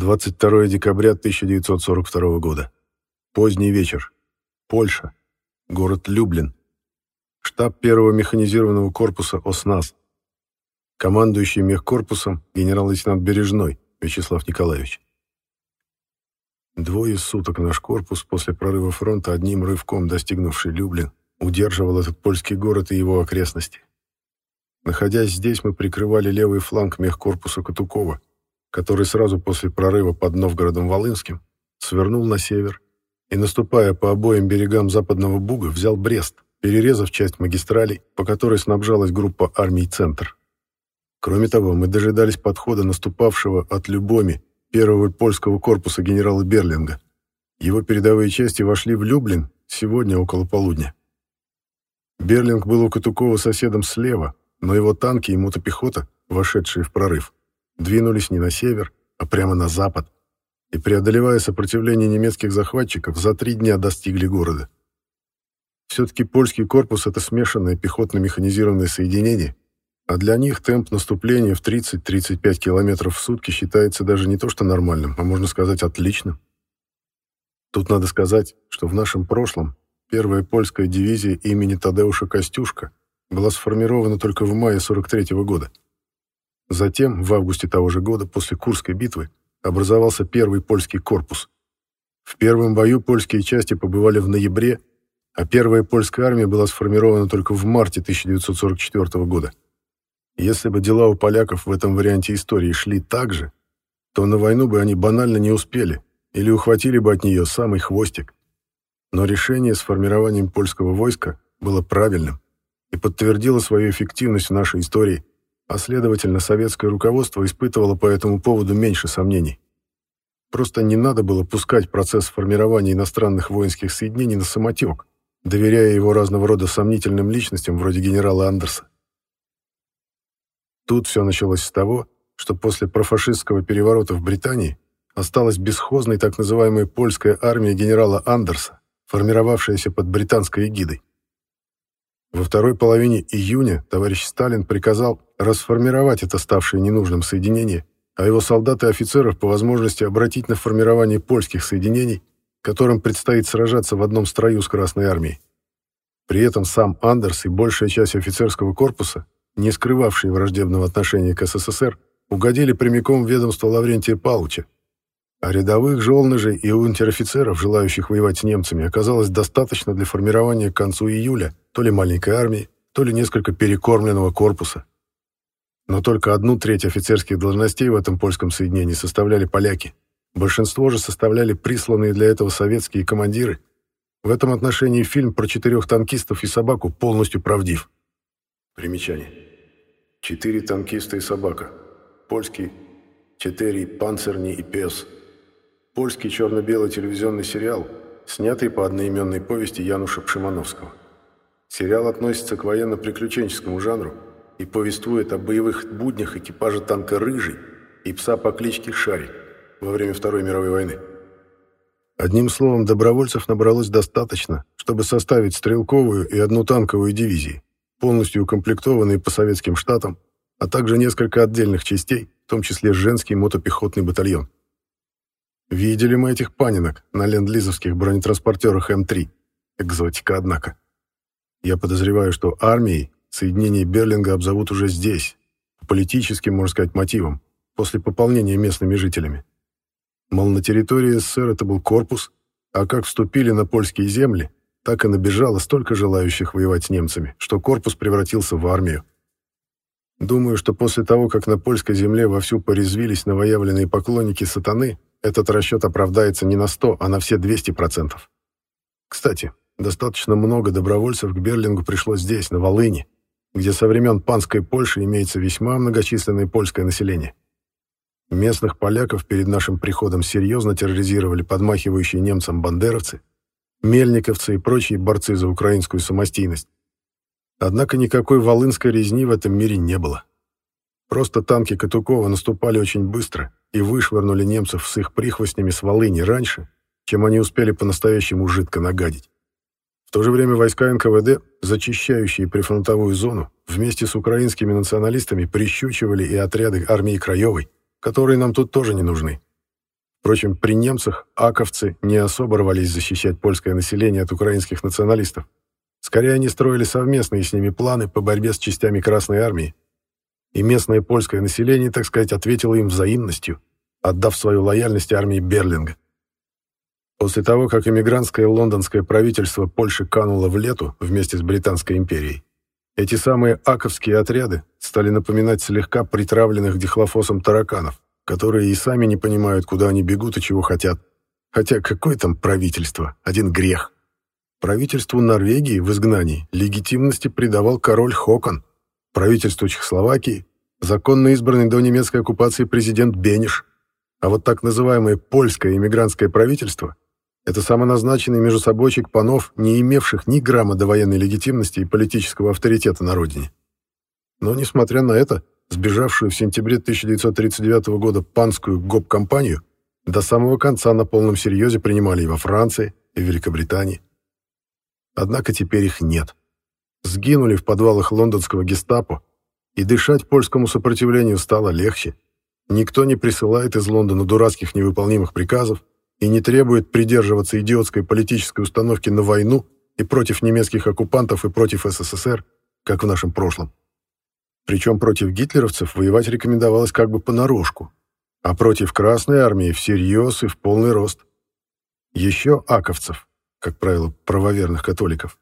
22 декабря 1942 года. Поздний вечер. Польша. Город Люблин. Штаб первого механизированного корпуса ОСНАС. Командующий мехкорпусом генерал-лейтенант Бережной Вячеслав Николаевич. Двое суток наш корпус после прорыва фронта одним рывком достигнувший Люблин удерживал этот польский город и его окрестности. Находясь здесь, мы прикрывали левый фланг мехкорпуса Катукова, который сразу после прорыва под Новгородом-Волынским свернул на север и, наступая по обоим берегам Западного Буга, взял Брест, перерезав часть магистралей, по которой снабжалась группа армий «Центр». Кроме того, мы дожидались подхода наступавшего от Любоми первого польского корпуса генерала Берлинга. Его передовые части вошли в Люблин сегодня около полудня. Берлинг был у Катукова соседом слева, но его танки и мотопехота, вошедшие в прорыв, двинулись не на север, а прямо на запад, и, преодолевая сопротивление немецких захватчиков, за три дня достигли города. Все-таки польский корпус — это смешанное пехотно-механизированное соединение, а для них темп наступления в 30-35 км в сутки считается даже не то что нормальным, а можно сказать отличным. Тут надо сказать, что в нашем прошлом первая польская дивизия имени Тадеуша Костюшка была сформирована только в мае 43 -го года. Затем, в августе того же года, после Курской битвы, образовался первый польский корпус. В первом бою польские части побывали в ноябре, а первая польская армия была сформирована только в марте 1944 года. Если бы дела у поляков в этом варианте истории шли так же, то на войну бы они банально не успели или ухватили бы от нее самый хвостик. Но решение с формированием польского войска было правильным и подтвердило свою эффективность в нашей истории а следовательно, советское руководство испытывало по этому поводу меньше сомнений. Просто не надо было пускать процесс формирования иностранных воинских соединений на самотек, доверяя его разного рода сомнительным личностям вроде генерала Андерса. Тут все началось с того, что после профашистского переворота в Британии осталась бесхозной так называемая польская армия генерала Андерса, формировавшаяся под британской эгидой. Во второй половине июня товарищ Сталин приказал расформировать это ставшее ненужным соединение, а его солдат и офицеров по возможности обратить на формирование польских соединений, которым предстоит сражаться в одном строю с Красной Армией. При этом сам Андерс и большая часть офицерского корпуса, не скрывавшие враждебного отношения к СССР, угодили прямиком в ведомство Лаврентия Павловича, а рядовых жолножей и унтер-офицеров, желающих воевать с немцами, оказалось достаточно для формирования к концу июля то ли маленькой армии, то ли несколько перекормленного корпуса. Но только одну треть офицерских должностей в этом польском соединении составляли поляки. Большинство же составляли присланные для этого советские командиры. В этом отношении фильм про четырех танкистов и собаку полностью правдив. Примечание. Четыре танкиста и собака. Польский «Четыре панцирни и пес» польский черно-белый телевизионный сериал, снятый по одноименной повести Януша Пшимановского. Сериал относится к военно-приключенческому жанру и повествует о боевых буднях экипажа танка «Рыжий» и пса по кличке Шарик во время Второй мировой войны. Одним словом, добровольцев набралось достаточно, чтобы составить стрелковую и одну танковую дивизии, полностью укомплектованные по советским штатам, а также несколько отдельных частей, в том числе женский мотопехотный батальон. Видели мы этих панинок на ленд-лизовских бронетранспортерах М3. Экзотика, однако. Я подозреваю, что армией соединение Берлинга обзовут уже здесь, по политическим, можно сказать, мотивам, после пополнения местными жителями. Мол, на территории СССР это был корпус, а как вступили на польские земли, так и набежало столько желающих воевать с немцами, что корпус превратился в армию. Думаю, что после того, как на польской земле вовсю порезвились новоявленные поклонники сатаны, этот расчет оправдается не на 100, а на все 200%. Кстати, достаточно много добровольцев к Берлингу пришло здесь, на Волыни, где со времен панской Польши имеется весьма многочисленное польское население. Местных поляков перед нашим приходом серьезно терроризировали подмахивающие немцам бандеровцы, мельниковцы и прочие борцы за украинскую самостийность. Однако никакой волынской резни в этом мире не было. Просто танки Катукова наступали очень быстро и вышвырнули немцев с их прихвостнями с Волыни раньше, чем они успели по-настоящему жидко нагадить. В то же время войска НКВД, зачищающие прифронтовую зону, вместе с украинскими националистами прищучивали и отряды армии Краевой, которые нам тут тоже не нужны. Впрочем, при немцах аковцы не особо рвались защищать польское население от украинских националистов. Скорее, они строили совместные с ними планы по борьбе с частями Красной Армии. И местное польское население, так сказать, ответило им взаимностью, отдав свою лояльность армии Берлинга. После того, как эмигрантское лондонское правительство Польши кануло в лету вместе с Британской империей, эти самые аковские отряды стали напоминать слегка притравленных дихлофосом тараканов, которые и сами не понимают, куда они бегут и чего хотят. Хотя какое там правительство? Один грех. Правительству Норвегии в изгнании легитимности придавал король Хокон, правительству Чехословакии законно избранный до немецкой оккупации президент Бениш, а вот так называемое польское иммигрантское правительство это самоназначенный междусобойчик панов, не имевших ни грамма до легитимности и политического авторитета на родине. Но, несмотря на это, сбежавшую в сентябре 1939 года панскую ГОП-компанию до самого конца на полном серьезе принимали и во Франции, и в Великобритании. Однако теперь их нет. Сгинули в подвалах лондонского гестапо, и дышать польскому сопротивлению стало легче. Никто не присылает из Лондона дурацких невыполнимых приказов, и не требует придерживаться идиотской политической установки на войну и против немецких оккупантов и против СССР, как в нашем прошлом. Причем против гитлеровцев воевать рекомендовалось как бы понарошку, а против Красной Армии всерьез и в полный рост. Еще аковцев, как правило, правоверных католиков,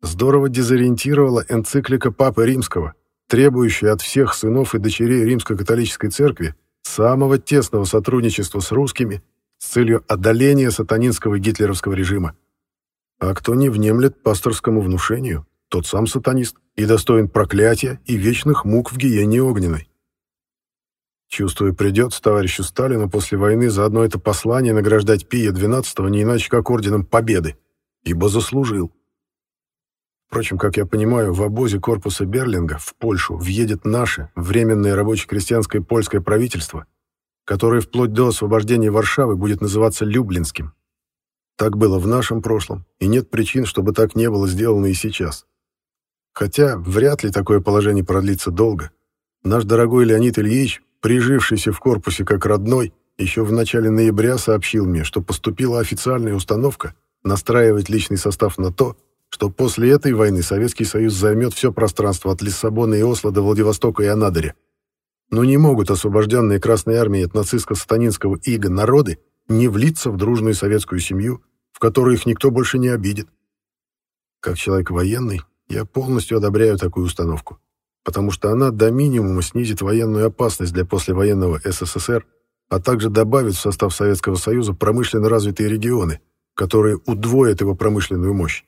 здорово дезориентировала энциклика Папы Римского, требующая от всех сынов и дочерей Римско-католической церкви самого тесного сотрудничества с русскими с целью одоления сатанинского гитлеровского режима. А кто не внемлет пасторскому внушению, тот сам сатанист и достоин проклятия и вечных мук в гиене огненной. Чувствую, придется товарищу Сталину после войны за одно это послание награждать Пия XII не иначе как орденом Победы, ибо заслужил. Впрочем, как я понимаю, в обозе корпуса Берлинга в Польшу въедет наше Временное рабоче-крестьянское польское правительство которое вплоть до освобождения Варшавы будет называться Люблинским. Так было в нашем прошлом, и нет причин, чтобы так не было сделано и сейчас. Хотя вряд ли такое положение продлится долго. Наш дорогой Леонид Ильич, прижившийся в корпусе как родной, еще в начале ноября сообщил мне, что поступила официальная установка настраивать личный состав на то, что после этой войны Советский Союз займет все пространство от Лиссабона и Осло до Владивостока и Анадыря. Но не могут освобожденные Красной Армией от нацистско-сатанинского ига народы не влиться в дружную советскую семью, в которой их никто больше не обидит. Как человек военный, я полностью одобряю такую установку, потому что она до минимума снизит военную опасность для послевоенного СССР, а также добавит в состав Советского Союза промышленно развитые регионы, которые удвоят его промышленную мощь.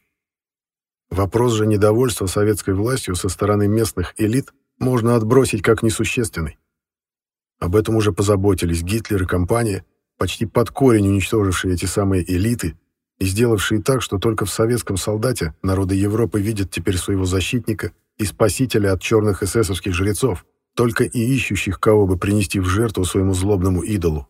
Вопрос же недовольства советской властью со стороны местных элит можно отбросить как несущественный. Об этом уже позаботились Гитлер и компания, почти под корень уничтожившие эти самые элиты и сделавшие так, что только в советском солдате народы Европы видят теперь своего защитника и спасителя от черных эсэсовских жрецов, только и ищущих, кого бы принести в жертву своему злобному идолу.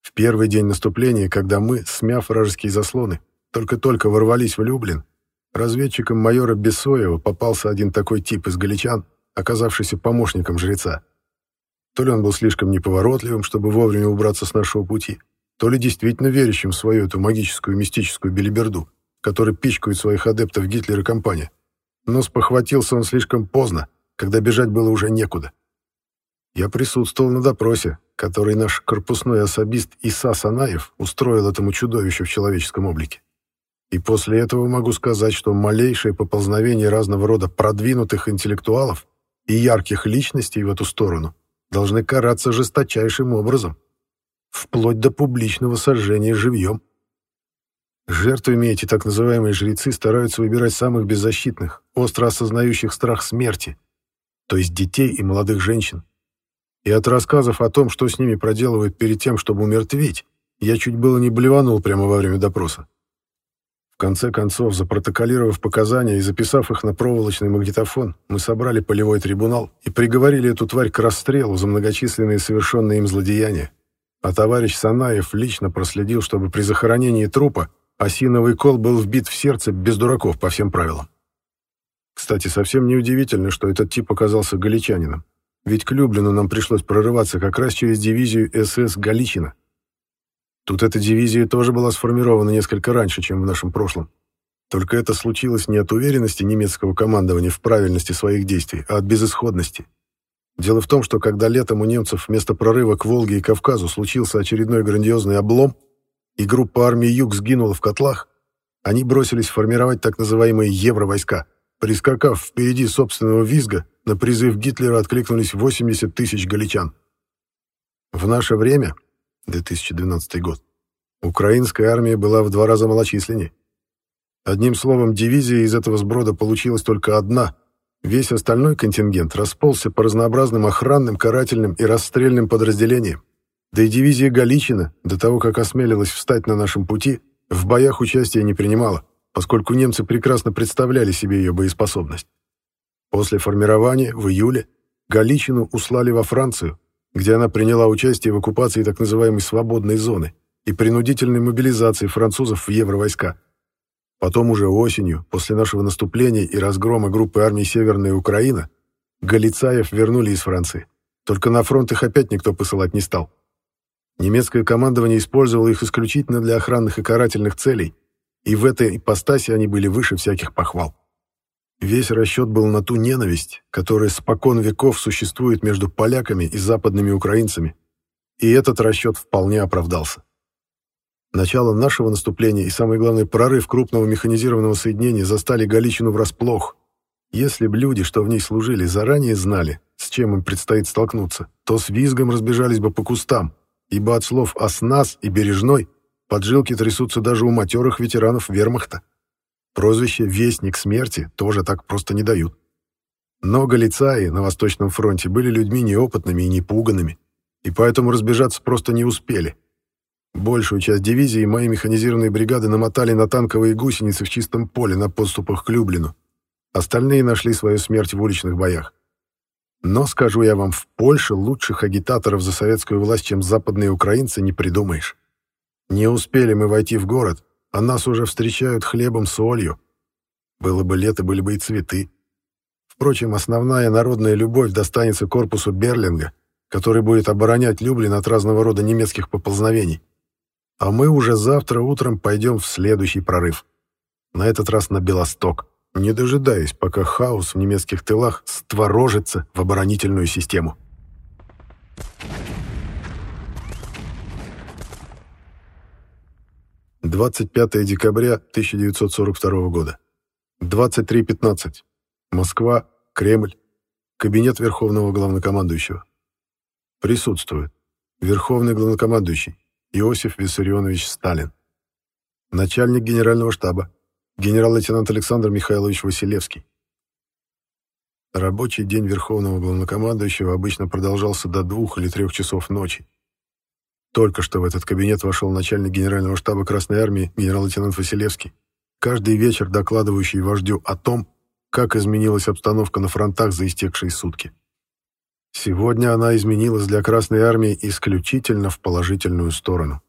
В первый день наступления, когда мы, смяв вражеские заслоны, только-только ворвались в Люблин, разведчиком майора Бессоева попался один такой тип из галичан, оказавшийся помощником жреца. То ли он был слишком неповоротливым, чтобы вовремя убраться с нашего пути, то ли действительно верящим в свою эту магическую мистическую белиберду, которой пичкают своих адептов Гитлер и компания. Но спохватился он слишком поздно, когда бежать было уже некуда. Я присутствовал на допросе, который наш корпусной особист Иса Санаев устроил этому чудовищу в человеческом облике. И после этого могу сказать, что малейшее поползновение разного рода продвинутых интеллектуалов и ярких личностей в эту сторону должны караться жесточайшим образом, вплоть до публичного сожжения живьем. Жертвами эти так называемые жрецы стараются выбирать самых беззащитных, остро осознающих страх смерти, то есть детей и молодых женщин. И от рассказов о том, что с ними проделывают перед тем, чтобы умертвить, я чуть было не блеванул прямо во время допроса конце концов, запротоколировав показания и записав их на проволочный магнитофон, мы собрали полевой трибунал и приговорили эту тварь к расстрелу за многочисленные совершенные им злодеяния. А товарищ Санаев лично проследил, чтобы при захоронении трупа осиновый кол был вбит в сердце без дураков по всем правилам. Кстати, совсем неудивительно, что этот тип оказался галичанином. Ведь к Люблину нам пришлось прорываться как раз через дивизию СС «Галичина». Тут эта дивизия тоже была сформирована несколько раньше, чем в нашем прошлом. Только это случилось не от уверенности немецкого командования в правильности своих действий, а от безысходности. Дело в том, что когда летом у немцев вместо прорыва к Волге и Кавказу случился очередной грандиозный облом, и группа армии Юг сгинула в котлах, они бросились формировать так называемые евровойска. Прискакав впереди собственного визга, на призыв Гитлера откликнулись 80 тысяч галичан. В наше время, 2012 год, украинская армия была в два раза малочисленнее. Одним словом, дивизия из этого сброда получилась только одна. Весь остальной контингент расползся по разнообразным охранным, карательным и расстрельным подразделениям. Да и дивизия Галичина, до того, как осмелилась встать на нашем пути, в боях участия не принимала, поскольку немцы прекрасно представляли себе ее боеспособность. После формирования, в июле, Галичину услали во Францию, где она приняла участие в оккупации так называемой «свободной зоны» и принудительной мобилизации французов в евровойска. Потом уже осенью, после нашего наступления и разгрома группы армий Северная Украина, Галицаев вернули из Франции. Только на фронт их опять никто посылать не стал. Немецкое командование использовало их исключительно для охранных и карательных целей, и в этой ипостаси они были выше всяких похвал. Весь расчет был на ту ненависть, которая спокон веков существует между поляками и западными украинцами, и этот расчет вполне оправдался. Начало нашего наступления и, самое главное, прорыв крупного механизированного соединения застали Галичину врасплох. Если б люди, что в ней служили, заранее знали, с чем им предстоит столкнуться, то с визгом разбежались бы по кустам, ибо от слов «оснас» и «бережной» поджилки трясутся даже у матерых ветеранов вермахта. Прозвище «Вестник смерти» тоже так просто не дают. Но галицаи на Восточном фронте были людьми неопытными и непуганными, и поэтому разбежаться просто не успели. Большую часть дивизии мои механизированные бригады намотали на танковые гусеницы в чистом поле на подступах к Люблину. Остальные нашли свою смерть в уличных боях. Но, скажу я вам, в Польше лучших агитаторов за советскую власть, чем западные украинцы, не придумаешь. Не успели мы войти в город, а нас уже встречают хлебом с солью. Было бы лето, были бы и цветы. Впрочем, основная народная любовь достанется корпусу Берлинга, который будет оборонять Люблин от разного рода немецких поползновений. А мы уже завтра утром пойдем в следующий прорыв. На этот раз на Белосток, не дожидаясь, пока хаос в немецких тылах створожится в оборонительную систему. Thank you. 25 декабря 1942 года. 23.15. Москва, Кремль, кабинет Верховного Главнокомандующего. Присутствует Верховный Главнокомандующий Иосиф Виссарионович Сталин, начальник Генерального штаба, генерал-лейтенант Александр Михайлович Василевский. Рабочий день Верховного Главнокомандующего обычно продолжался до двух или трех часов ночи. Только что в этот кабинет вошел начальник Генерального штаба Красной Армии генерал-лейтенант Василевский, каждый вечер докладывающий вождю о том, как изменилась обстановка на фронтах за истекшие сутки. Сегодня она изменилась для Красной Армии исключительно в положительную сторону.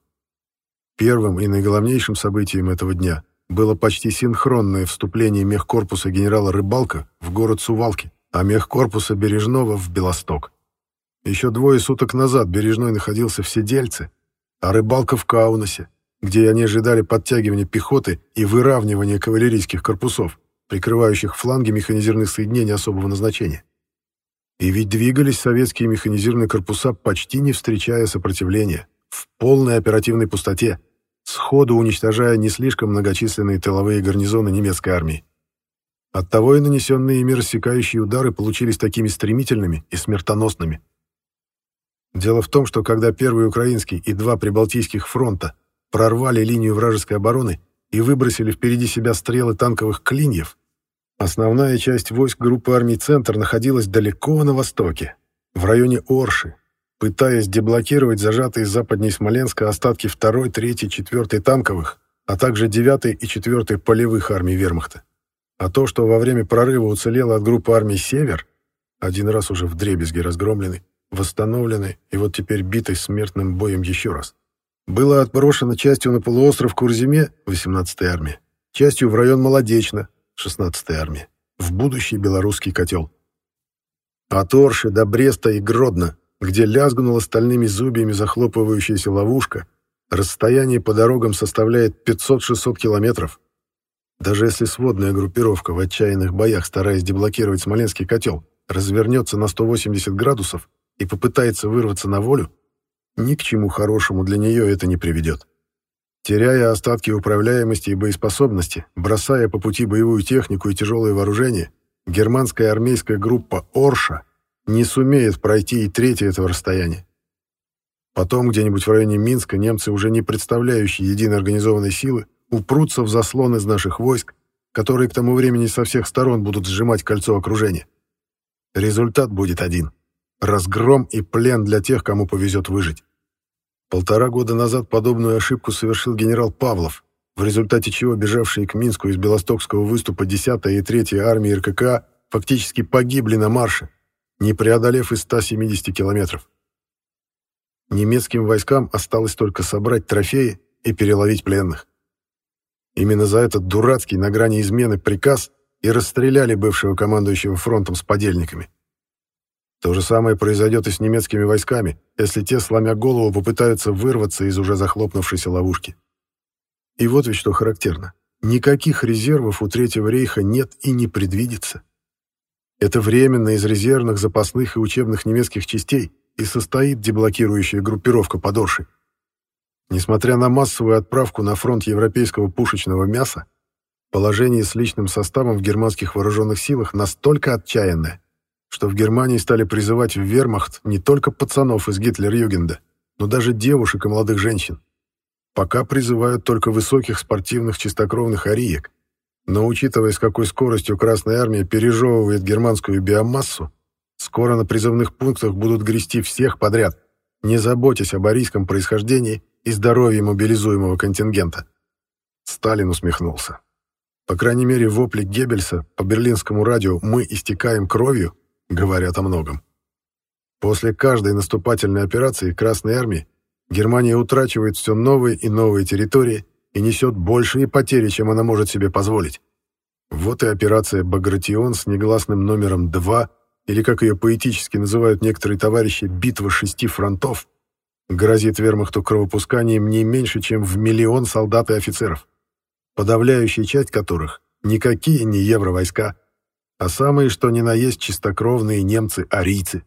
Первым и наиглавнейшим событием этого дня было почти синхронное вступление мехкорпуса генерала Рыбалка в город Сувалки, а мехкорпуса Бережного в Белосток. Еще двое суток назад Бережной находился в Сидельце, а Рыбалка в Каунасе, где они ожидали подтягивания пехоты и выравнивания кавалерийских корпусов, прикрывающих фланги механизированных соединений особого назначения. И ведь двигались советские механизированные корпуса, почти не встречая сопротивления, в полной оперативной пустоте, сходу уничтожая не слишком многочисленные тыловые гарнизоны немецкой армии. Оттого и нанесенные ими рассекающие удары получились такими стремительными и смертоносными. Дело в том, что когда Первый Украинский и два Прибалтийских фронта прорвали линию вражеской обороны и выбросили впереди себя стрелы танковых клиньев, Основная часть войск группы армий «Центр» находилась далеко на востоке, в районе Орши, пытаясь деблокировать зажатые западней Смоленска остатки 2-й, 3-й, 4-й танковых, а также 9-й и 4-й полевых армий вермахта. А то, что во время прорыва уцелело от группы армий «Север», один раз уже в дребезге разгромлены, восстановлены и вот теперь битой смертным боем еще раз, было отброшено частью на полуостров Курзиме, 18-я армия, частью в район Молодечно, 16-я армия, в будущий белорусский котел. От Орши до Бреста и Гродно, где лязгнула стальными зубьями захлопывающаяся ловушка, Расстояние по дорогам составляет 500-600 километров. Даже если сводная группировка в отчаянных боях, стараясь деблокировать Смоленский котел, развернется на 180 градусов и попытается вырваться на волю, ни к чему хорошему для нее это не приведет. Теряя остатки управляемости и боеспособности, бросая по пути боевую технику и тяжелое вооружение, германская армейская группа «Орша» не сумеет пройти и третье этого расстояния. Потом где-нибудь в районе Минска немцы, уже не представляющие единой организованной силы, упрутся в заслон из наших войск, которые к тому времени со всех сторон будут сжимать кольцо окружения. Результат будет один — разгром и плен для тех, кому повезет выжить. Полтора года назад подобную ошибку совершил генерал Павлов, в результате чего бежавшие к Минску из Белостокского выступа 10-я и 3-я армии РКК фактически погибли на марше, не преодолев и 170 километров. Немецким войскам осталось только собрать трофеи и переловить пленных. Именно за этот дурацкий на грани измены приказ и расстреляли бывшего командующего фронтом с подельниками. То же самое произойдет и с немецкими войсками, если те, сломя голову, попытаются вырваться из уже захлопнувшейся ловушки. И вот ведь что характерно. Никаких резервов у Третьего рейха нет и не предвидится. Это временно из резервных, запасных и учебных немецких частей и состоит деблокирующая группировка подорши. Несмотря на массовую отправку на фронт европейского пушечного мяса, положение с личным составом в германских вооруженных силах настолько отчаянное, что в Германии стали призывать в вермахт не только пацанов из Гитлер-Югенда, но даже девушек и молодых женщин. Пока призывают только высоких спортивных чистокровных ариек, но учитывая, с какой скоростью Красная Армия пережевывает германскую биомассу, скоро на призывных пунктах будут грести всех подряд, не заботясь об арийском происхождении и здоровье мобилизуемого контингента. Сталин усмехнулся. По крайней мере, вопли Геббельса по берлинскому радио «Мы истекаем кровью» говорят о многом. После каждой наступательной операции Красной Армии Германия утрачивает все новые и новые территории и несет большие потери, чем она может себе позволить. Вот и операция «Багратион» с негласным номером 2, или, как ее поэтически называют некоторые товарищи, «Битва шести фронтов», грозит вермахту кровопусканием не меньше, чем в миллион солдат и офицеров, подавляющая часть которых никакие не евровойска, а самые что ни на есть чистокровные немцы-арийцы.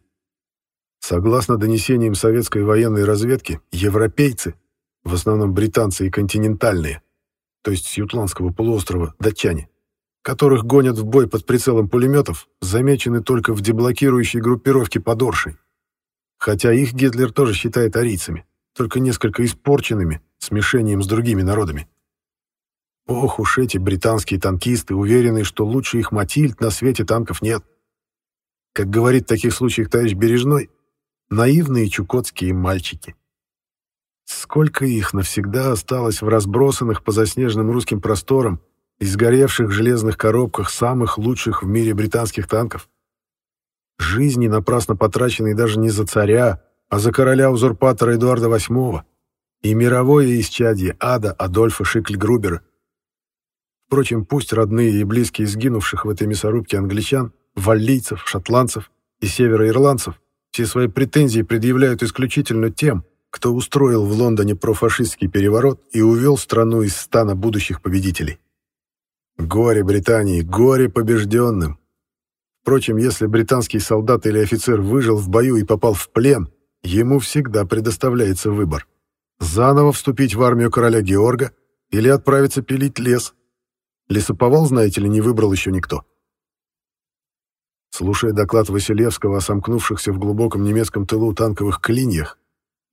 Согласно донесениям советской военной разведки, европейцы, в основном британцы и континентальные, то есть с Ютландского полуострова датчане, которых гонят в бой под прицелом пулеметов, замечены только в деблокирующей группировке под Оршей. Хотя их Гитлер тоже считает арийцами, только несколько испорченными смешением с другими народами. Ох уж эти британские танкисты, уверенные, что лучше их Матильд на свете танков нет. Как говорит в таких случаях товарищ Бережной, наивные чукотские мальчики. Сколько их навсегда осталось в разбросанных по заснеженным русским просторам и сгоревших железных коробках самых лучших в мире британских танков? Жизни, напрасно потраченные даже не за царя, а за короля-узурпатора Эдуарда VIII и мировое исчадье ада Адольфа Шикль-Грубера. Впрочем, пусть родные и близкие сгинувших в этой мясорубке англичан, валлийцев, шотландцев и североирландцев все свои претензии предъявляют исключительно тем, кто устроил в Лондоне профашистский переворот и увел страну из стана будущих победителей. Горе Британии, горе побежденным! Впрочем, если британский солдат или офицер выжил в бою и попал в плен, ему всегда предоставляется выбор. Заново вступить в армию короля Георга или отправиться пилить лес. Лесоповал, знаете ли, не выбрал еще никто. Слушая доклад Василевского о сомкнувшихся в глубоком немецком тылу танковых клиньях,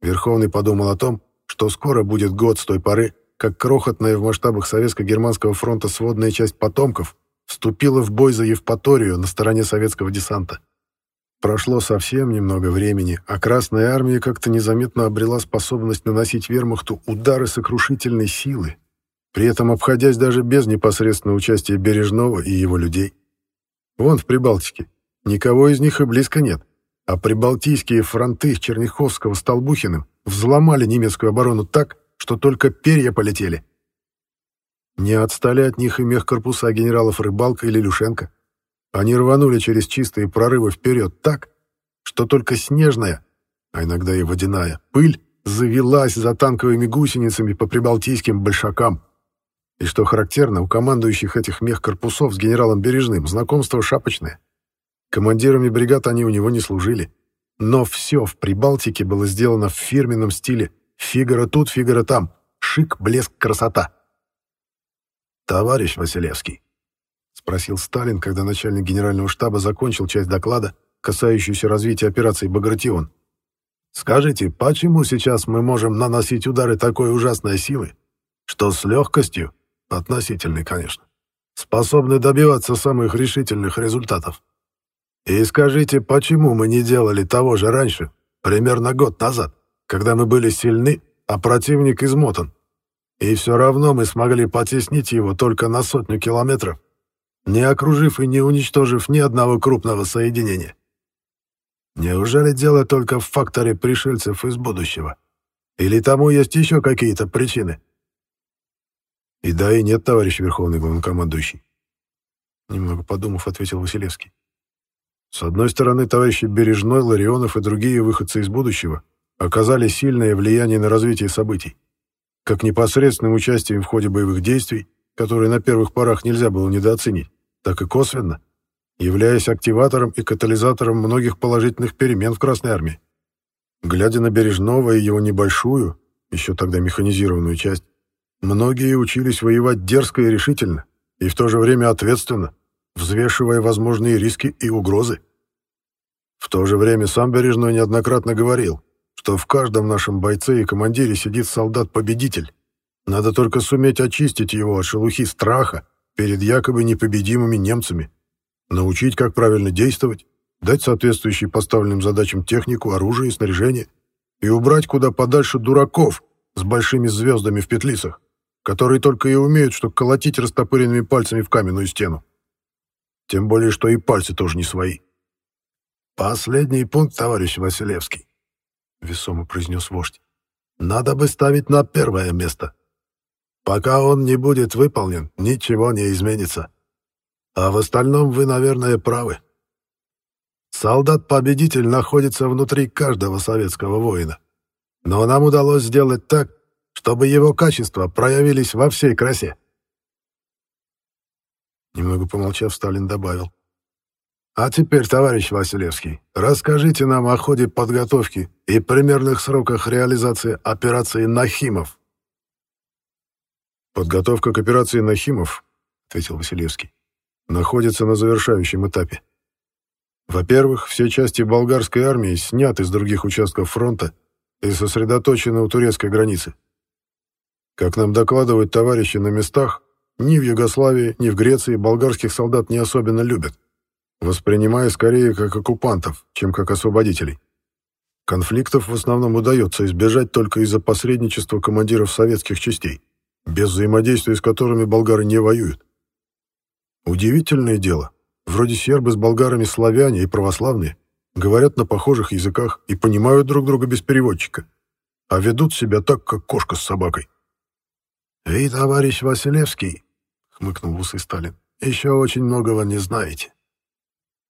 Верховный подумал о том, что скоро будет год с той поры, как крохотная в масштабах Советско-Германского фронта сводная часть потомков вступила в бой за Евпаторию на стороне советского десанта. Прошло совсем немного времени, а Красная Армия как-то незаметно обрела способность наносить вермахту удары сокрушительной силы, при этом обходясь даже без непосредственного участия Бережного и его людей. Вон в Прибалтике никого из них и близко нет, а прибалтийские фронты Черняховского с Толбухиным взломали немецкую оборону так, что только перья полетели. Не отстали от них и мехкорпуса генералов Рыбалко и Лелюшенко. Они рванули через чистые прорывы вперед так, что только снежная, а иногда и водяная, пыль завилась за танковыми гусеницами по прибалтийским большакам. И что характерно, у командующих этих мехкорпусов с генералом Бережным знакомство шапочное. Командирами бригад они у него не служили. Но все в Прибалтике было сделано в фирменном стиле «Фигаро тут, Фигаро там», шик, блеск, красота. «Товарищ Василевский», — спросил Сталин, когда начальник генерального штаба закончил часть доклада, касающуюся развития операции «Багратион». «Скажите, почему сейчас мы можем наносить удары такой ужасной силы, что с легкостью, относительной, конечно, способны добиваться самых решительных результатов?» И скажите, почему мы не делали того же раньше, примерно год назад, когда мы были сильны, а противник измотан? И все равно мы смогли потеснить его только на сотню километров, не окружив и не уничтожив ни одного крупного соединения. Неужели дело только в факторе пришельцев из будущего? Или тому есть еще какие-то причины? И да, и нет, товарищ Верховный Главнокомандующий. Немного подумав, ответил Василевский. С одной стороны, товарищи Бережной, Ларионов и другие выходцы из будущего оказали сильное влияние на развитие событий, как непосредственным участием в ходе боевых действий, которые на первых порах нельзя было недооценить, так и косвенно, являясь активатором и катализатором многих положительных перемен в Красной Армии. Глядя на Бережного и его небольшую, еще тогда механизированную часть, многие учились воевать дерзко и решительно, и в то же время ответственно, взвешивая возможные риски и угрозы. В то же время сам Бережной неоднократно говорил, что в каждом нашем бойце и командире сидит солдат-победитель. Надо только суметь очистить его от шелухи страха перед якобы непобедимыми немцами, научить, как правильно действовать, дать соответствующие поставленным задачам технику, оружие и снаряжение и убрать куда подальше дураков с большими звездами в петлицах, которые только и умеют, что колотить растопыренными пальцами в каменную стену. Тем более, что и пальцы тоже не свои. «Последний пункт, товарищ Василевский», — весомо произнес вождь. «Надо бы ставить на первое место. Пока он не будет выполнен, ничего не изменится. А в остальном вы, наверное, правы. Солдат-победитель находится внутри каждого советского воина. Но нам удалось сделать так, чтобы его качества проявились во всей красе. Немного помолчав, Сталин добавил. «А теперь, товарищ Василевский, расскажите нам о ходе подготовки и примерных сроках реализации операции «Нахимов». «Подготовка к операции «Нахимов», — ответил Василевский, — находится на завершающем этапе. Во-первых, все части болгарской армии сняты с других участков фронта и сосредоточены у турецкой границы. Как нам докладывают товарищи на местах, ни в Югославии, ни в Греции болгарских солдат не особенно любят, воспринимая скорее как оккупантов, чем как освободителей. Конфликтов в основном удается избежать только из-за посредничества командиров советских частей, без взаимодействия с которыми болгары не воюют. Удивительное дело, вроде сербы с болгарами славяне и православные, говорят на похожих языках и понимают друг друга без переводчика, а ведут себя так, как кошка с собакой. «Вы, товарищ Василевский, — хмыкнул усы Сталин, — «еще очень многого не знаете.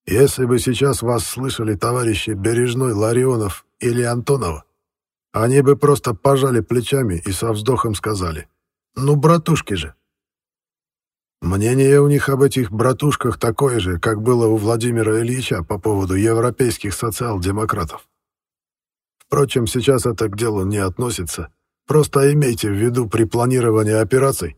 Если бы сейчас вас слышали товарищи Бережной, Ларионов или Антонова, они бы просто пожали плечами и со вздохом сказали, «Ну, братушки же!» Мнение у них об этих братушках такое же, как было у Владимира Ильича по поводу европейских социал-демократов. Впрочем, сейчас это к делу не относится. Просто имейте в виду при планировании операций,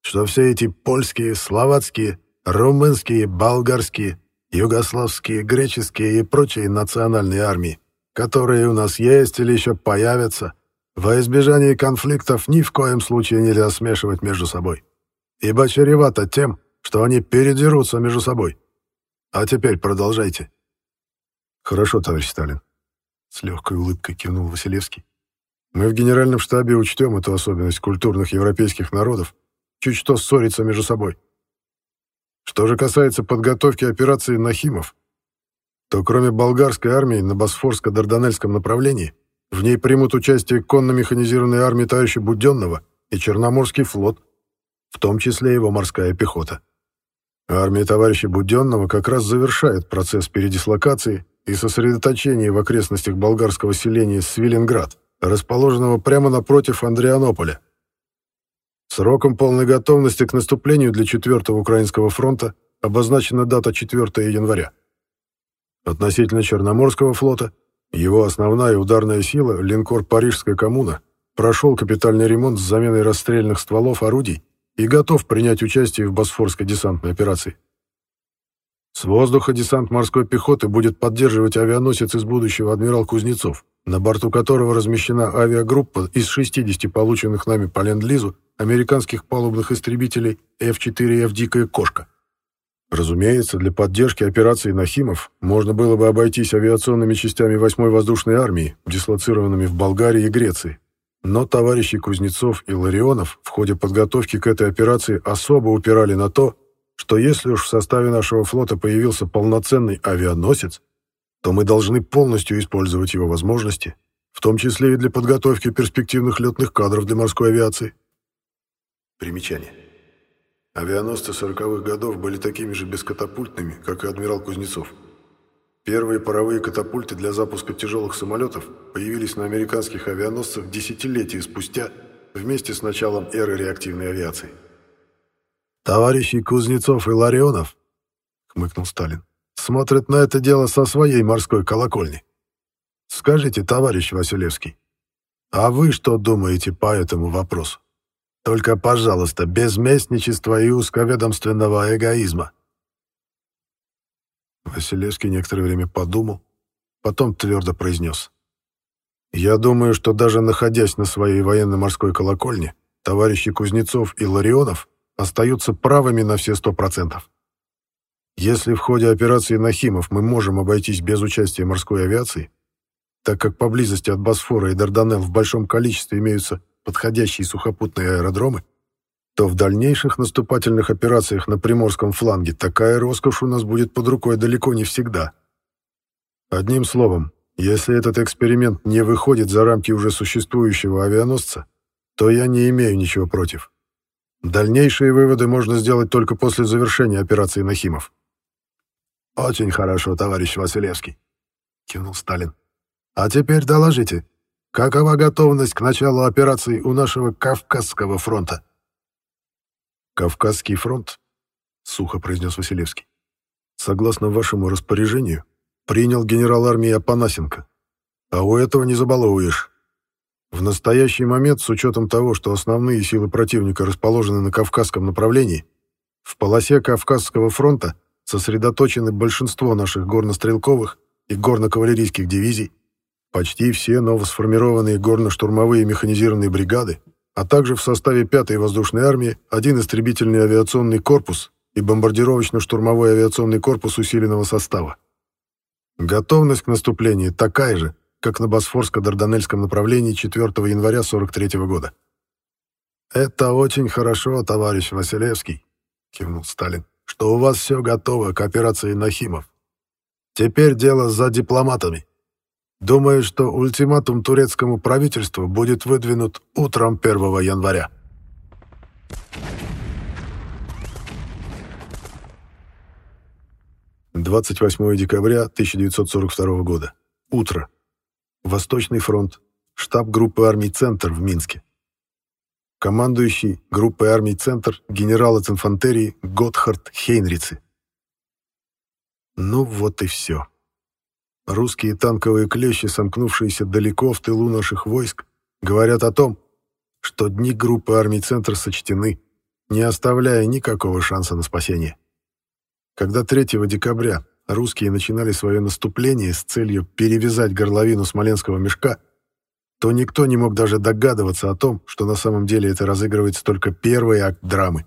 что все эти польские, словацкие, румынские, болгарские, югославские, греческие и прочие национальные армии, которые у нас есть или еще появятся, во избежание конфликтов ни в коем случае нельзя смешивать между собой, ибо чревато тем, что они передерутся между собой. А теперь продолжайте. Хорошо, товарищ Сталин. С легкой улыбкой кивнул Василевский. Мы в генеральном штабе учтем эту особенность культурных европейских народов чуть что ссориться между собой. Что же касается подготовки операции «Нахимов», то кроме болгарской армии на Босфорско-Дарданельском направлении, в ней примут участие конно-механизированные армии товарища Буденного и Черноморский флот, в том числе его морская пехота. Армия товарища Буденного как раз завершает процесс передислокации и сосредоточения в окрестностях болгарского селения Свиленград, расположенного прямо напротив Андрианополя. Сроком полной готовности к наступлению для 4-го Украинского фронта обозначена дата 4 января. Относительно Черноморского флота, его основная ударная сила, линкор «Парижская коммуна», прошел капитальный ремонт с заменой расстрельных стволов орудий и готов принять участие в Босфорской десантной операции. С воздуха десант морской пехоты будет поддерживать авианосец из будущего адмирал Кузнецов, на борту которого размещена авиагруппа из 60 полученных нами по Ленд-Лизу американских палубных истребителей F-4F «Дикая кошка». Разумеется, для поддержки операции «Нахимов» можно было бы обойтись авиационными частями 8-й воздушной армии, дислоцированными в Болгарии и Греции. Но товарищи Кузнецов и Ларионов в ходе подготовки к этой операции особо упирали на то, что если уж в составе нашего флота появился полноценный авианосец, то мы должны полностью использовать его возможности, в том числе и для подготовки перспективных летных кадров для морской авиации. Примечание. Авианосцы 40-х годов были такими же бескатапультными, как и адмирал Кузнецов. Первые паровые катапульты для запуска тяжелых самолетов появились на американских авианосцах десятилетия спустя, вместе с началом эры реактивной авиации. «Товарищи Кузнецов и Ларионов», — хмыкнул Сталин, — «смотрят на это дело со своей морской колокольни. Скажите, товарищ Василевский, а вы что думаете по этому вопросу?» Только, пожалуйста, без местничества и узковедомственного эгоизма. Василевский некоторое время подумал, потом твердо произнес. «Я думаю, что даже находясь на своей военно-морской колокольне, товарищи Кузнецов и Ларионов остаются правыми на все сто процентов. Если в ходе операции «Нахимов» мы можем обойтись без участия морской авиации, так как поблизости от Босфора и Дарданелл в большом количестве имеются подходящие сухопутные аэродромы, то в дальнейших наступательных операциях на Приморском фланге такая роскошь у нас будет под рукой далеко не всегда. Одним словом, если этот эксперимент не выходит за рамки уже существующего авианосца, то я не имею ничего против. Дальнейшие выводы можно сделать только после завершения операции Нахимов. «Очень хорошо, товарищ Василевский», — кивнул Сталин. «А теперь доложите, Какова готовность к началу операции у нашего Кавказского фронта? Кавказский фронт, сухо произнес Василевский, согласно вашему распоряжению, принял генерал армии Апанасенко. А у этого не забалуешь. В настоящий момент, с учетом того, что основные силы противника расположены на Кавказском направлении, в полосе Кавказского фронта сосредоточены большинство наших горнострелковых и горно-кавалерийских дивизий, Почти все новосформированные горно-штурмовые механизированные бригады, а также в составе 5-й воздушной армии один истребительный авиационный корпус и бомбардировочно-штурмовой авиационный корпус усиленного состава. Готовность к наступлению такая же, как на Босфорско-Дарданельском направлении 4 января 43 года. «Это очень хорошо, товарищ Василевский», — кивнул Сталин, «что у вас все готово к операции Нахимов. Теперь дело за дипломатами. Думаю, что ультиматум турецкому правительству будет выдвинут утром 1 января. Двадцать восьмое декабря 1942 года. Утро. Восточный фронт. Штаб группы армий «Центр» в Минске. Командующий группой армий «Центр» генерал от инфантерии Готхард Хейнрицы. Ну вот и все. Русские танковые клещи, сомкнувшиеся далеко в тылу наших войск, говорят о том, что дни группы армий «Центр» сочтены, не оставляя никакого шанса на спасение. Когда 3 декабря русские начинали свое наступление с целью перевязать горловину Смоленского мешка, то никто не мог даже догадываться о том, что на самом деле это разыгрывается только первый акт драмы.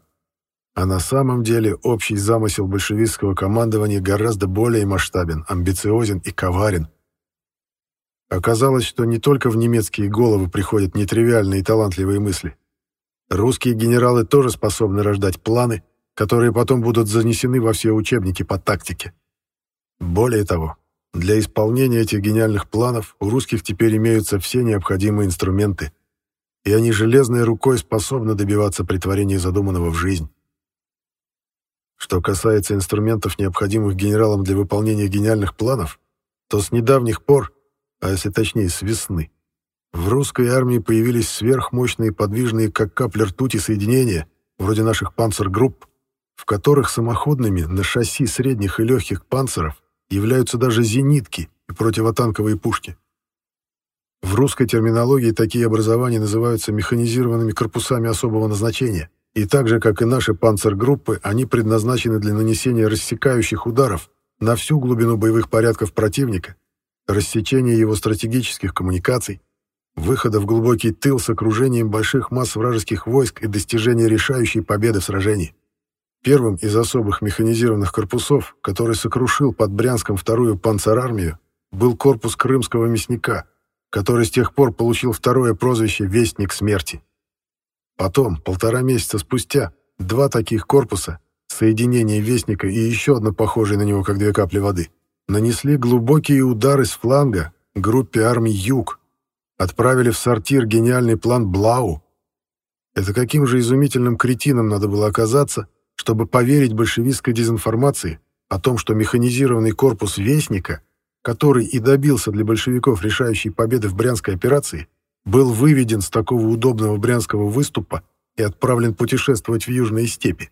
А на самом деле общий замысел большевистского командования гораздо более масштабен, амбициозен и коварен. Оказалось, что не только в немецкие головы приходят нетривиальные и талантливые мысли. Русские генералы тоже способны рождать планы, которые потом будут занесены во все учебники по тактике. Более того, для исполнения этих гениальных планов у русских теперь имеются все необходимые инструменты, и они железной рукой способны добиваться притворения задуманного в жизнь. Что касается инструментов, необходимых генералам для выполнения гениальных планов, то с недавних пор, а если точнее с весны, В русской армии появились сверхмощные подвижные, как капля ртути, соединения, вроде наших панцергрупп, в которых самоходными на шасси средних и легких панцеров являются даже зенитки и противотанковые пушки. В русской терминологии такие образования называются механизированными корпусами особого назначения, и так же, как и наши панцергруппы, они предназначены для нанесения рассекающих ударов на всю глубину боевых порядков противника, рассечения его стратегических коммуникаций, выхода в глубокий тыл с окружением больших масс вражеских войск и достижения решающей победы в сражении. Первым из особых механизированных корпусов, который сокрушил под Брянском вторую панцерармию, был корпус крымского мясника, который с тех пор получил второе прозвище «Вестник смерти». Потом, полтора месяца спустя, два таких корпуса, соединение Вестника и еще одно похожее на него, как две капли воды, нанесли глубокие удары с фланга группе армий «Юг», отправили в сортир гениальный план Блау. Это каким же изумительным кретином надо было оказаться, чтобы поверить большевистской дезинформации о том, что механизированный корпус Вестника, который и добился для большевиков решающей победы в Брянской операции, был выведен с такого удобного брянского выступа и отправлен путешествовать в южные степи.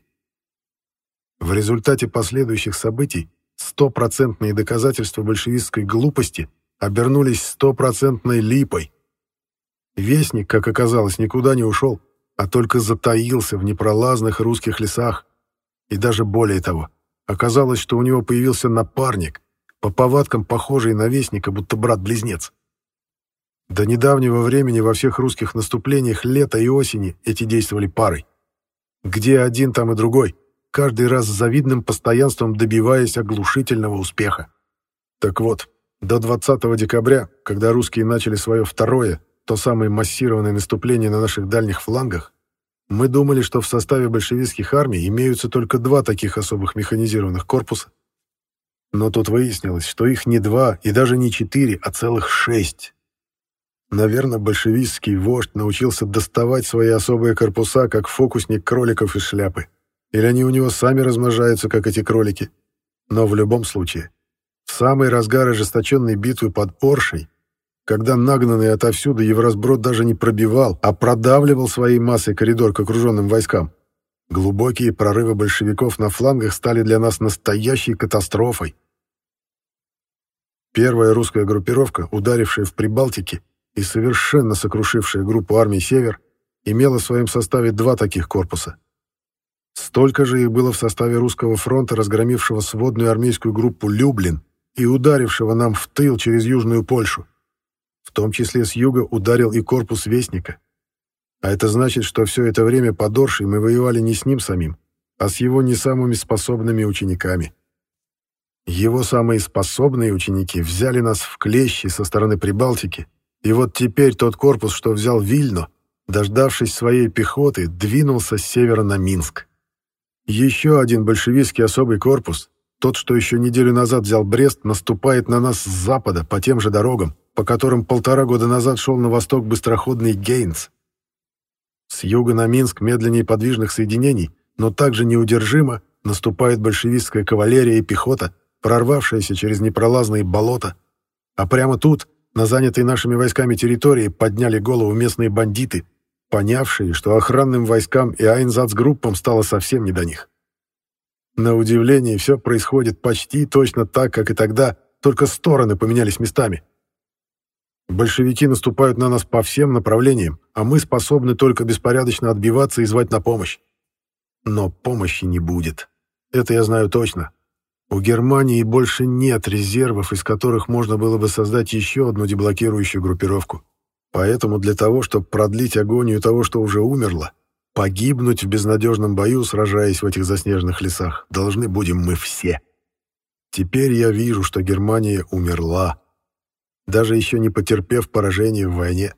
В результате последующих событий стопроцентные доказательства большевистской глупости обернулись стопроцентной липой, Вестник, как оказалось, никуда не ушел, а только затаился в непролазных русских лесах. И даже более того, оказалось, что у него появился напарник, по повадкам похожий на Вестника, будто брат-близнец. До недавнего времени во всех русских наступлениях лета и осени эти действовали парой. Где один, там и другой, каждый раз с завидным постоянством добиваясь оглушительного успеха. Так вот, до 20 декабря, когда русские начали свое второе, то самое массированное наступление на наших дальних флангах, мы думали, что в составе большевистских армий имеются только два таких особых механизированных корпуса. Но тут выяснилось, что их не два и даже не четыре, а целых шесть. Наверное, большевистский вождь научился доставать свои особые корпуса, как фокусник кроликов из шляпы. Или они у него сами размножаются, как эти кролики. Но в любом случае, в самый разгар ожесточенной битвы под Оршей когда нагнанный отовсюду Евразброд даже не пробивал, а продавливал своей массой коридор к окруженным войскам. Глубокие прорывы большевиков на флангах стали для нас настоящей катастрофой. Первая русская группировка, ударившая в Прибалтике и совершенно сокрушившая группу армий «Север», имела в своем составе два таких корпуса. Столько же их было в составе русского фронта, разгромившего сводную армейскую группу «Люблин» и ударившего нам в тыл через Южную Польшу. В том числе с юга ударил и корпус Вестника. А это значит, что все это время под Оршей мы воевали не с ним самим, а с его не самыми способными учениками. Его самые способные ученики взяли нас в клещи со стороны Прибалтики, и вот теперь тот корпус, что взял Вильно, дождавшись своей пехоты, двинулся с севера на Минск. Еще один большевистский особый корпус, тот, что еще неделю назад взял Брест, наступает на нас с запада по тем же дорогам, по которым полтора года назад шел на восток быстроходный Гейнс. С юга на Минск медленнее подвижных соединений, но также неудержимо наступает большевистская кавалерия и пехота, прорвавшаяся через непролазные болота. А прямо тут, на занятой нашими войсками территории, подняли голову местные бандиты, понявшие, что охранным войскам и айнзацгруппам стало совсем не до них. На удивление, все происходит почти точно так, как и тогда, только стороны поменялись местами. Большевики наступают на нас по всем направлениям, а мы способны только беспорядочно отбиваться и звать на помощь. Но помощи не будет. Это я знаю точно. У Германии больше нет резервов, из которых можно было бы создать еще одну деблокирующую группировку. Поэтому для того, чтобы продлить агонию того, что уже умерло, погибнуть в безнадежном бою, сражаясь в этих заснеженных лесах, должны будем мы все. Теперь я вижу, что Германия умерла даже еще не потерпев поражения в войне.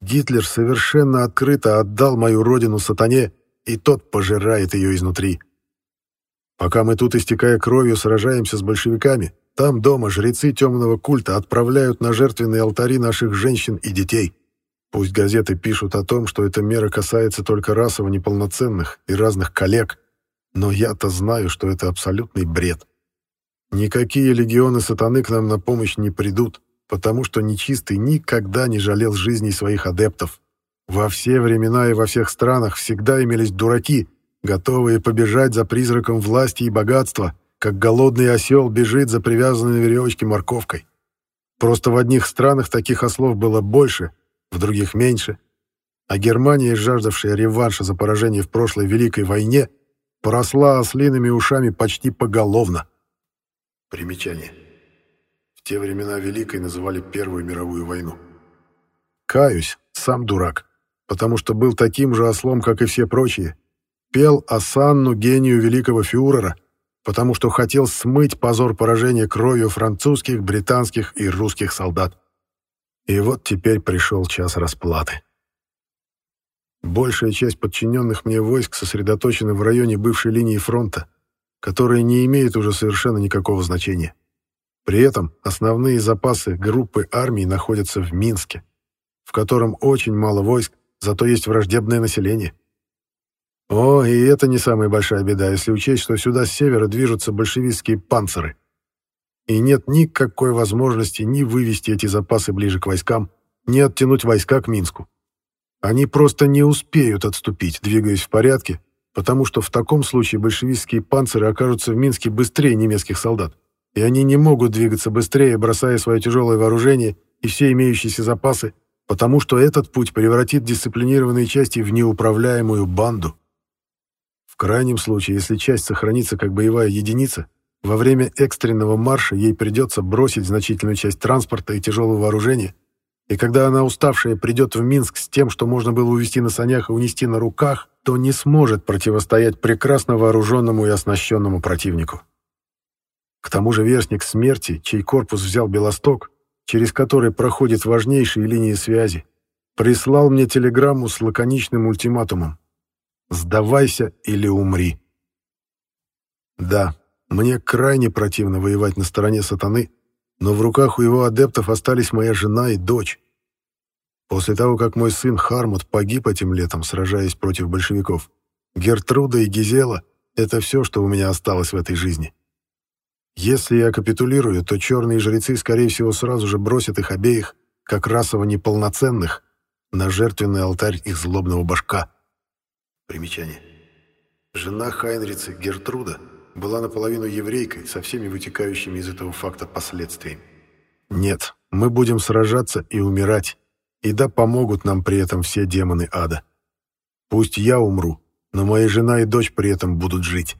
Гитлер совершенно открыто отдал мою родину сатане, и тот пожирает ее изнутри. Пока мы тут, истекая кровью, сражаемся с большевиками, там дома жрецы темного культа отправляют на жертвенные алтари наших женщин и детей. Пусть газеты пишут о том, что эта мера касается только расово неполноценных и разных коллег, но я-то знаю, что это абсолютный бред. Никакие легионы сатаны к нам на помощь не придут, потому что нечистый никогда не жалел жизней своих адептов. Во все времена и во всех странах всегда имелись дураки, готовые побежать за призраком власти и богатства, как голодный осел бежит за привязанной на веревочке морковкой. Просто в одних странах таких ослов было больше, в других меньше. А Германия, жаждавшая реванша за поражение в прошлой Великой войне, поросла ослиными ушами почти поголовно. Примечание. В те времена Великой называли Первую мировую войну. Каюсь, сам дурак, потому что был таким же ослом, как и все прочие. Пел осанну гению великого фюрера, потому что хотел смыть позор поражения кровью французских, британских и русских солдат. И вот теперь пришел час расплаты. Большая часть подчиненных мне войск сосредоточена в районе бывшей линии фронта, которая не имеет уже совершенно никакого значения. При этом основные запасы группы армий находятся в Минске, в котором очень мало войск, зато есть враждебное население. О, и это не самая большая беда, если учесть, что сюда с севера движутся большевистские панциры. И нет никакой возможности ни вывести эти запасы ближе к войскам, ни оттянуть войска к Минску. Они просто не успеют отступить, двигаясь в порядке, потому что в таком случае большевистские панциры окажутся в Минске быстрее немецких солдат, и они не могут двигаться быстрее, бросая свое тяжелое вооружение и все имеющиеся запасы, потому что этот путь превратит дисциплинированные части в неуправляемую банду. В крайнем случае, если часть сохранится как боевая единица, во время экстренного марша ей придется бросить значительную часть транспорта и тяжелого вооружения и когда она, уставшая, придет в Минск с тем, что можно было увезти на санях и унести на руках, то не сможет противостоять прекрасно вооруженному и оснащенному противнику. К тому же верстник смерти, чей корпус взял Белосток, через который проходят важнейшие линии связи, прислал мне телеграмму с лаконичным ультиматумом «Сдавайся или умри». Да, мне крайне противно воевать на стороне сатаны, но в руках у его адептов остались моя жена и дочь. После того, как мой сын Хармут погиб этим летом, сражаясь против большевиков, Гертруда и Гизела — это все, что у меня осталось в этой жизни. Если я капитулирую, то черные жрецы, скорее всего, сразу же бросят их обеих, как расово неполноценных, на жертвенный алтарь их злобного башка. Примечание. Жена Хайнрицы, Гертруда, была наполовину еврейкой со всеми вытекающими из этого факта последствиями. Нет, мы будем сражаться и умирать, и да помогут нам при этом все демоны ада. Пусть я умру, но моя жена и дочь при этом будут жить.